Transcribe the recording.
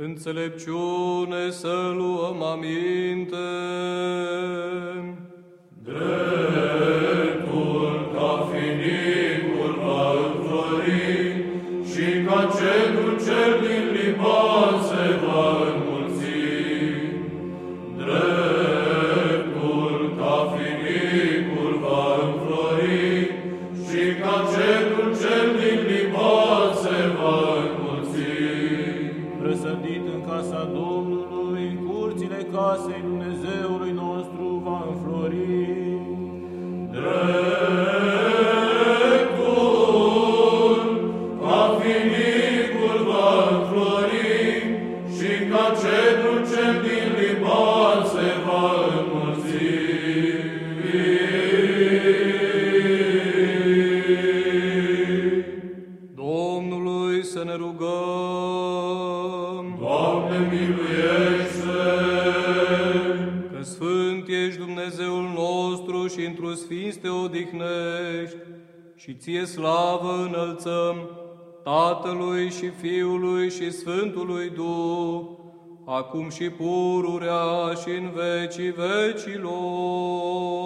Înțelepciune să luăm aminte. Dreptul ca finicul va înflori și ca cedru cel din Răsădit în casa Domnului, în curțile casei Dumnezeului nostru va înflori. Dreptul ca finicul va înflori și ca cedru cel din Liban se va înmulți. Domnului să ne rugăm. Doamne miluiește! Că Sfânt ești Dumnezeul nostru și într-o sfinț te odihnești și ție slavă înălțăm Tatălui și Fiului și Sfântului Duh, acum și pururea și în vecii vecilor.